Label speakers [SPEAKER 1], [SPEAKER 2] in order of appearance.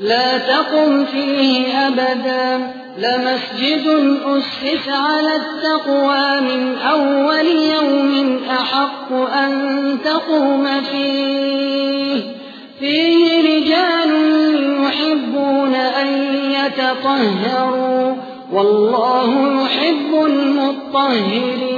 [SPEAKER 1] لا تقم فيه أبدا. لمسجد أسس على التقوى من أول يوم أحق أن تقوم فيه. فيه رجال يحبون أن يتطهروا. والله يحب المطهرين.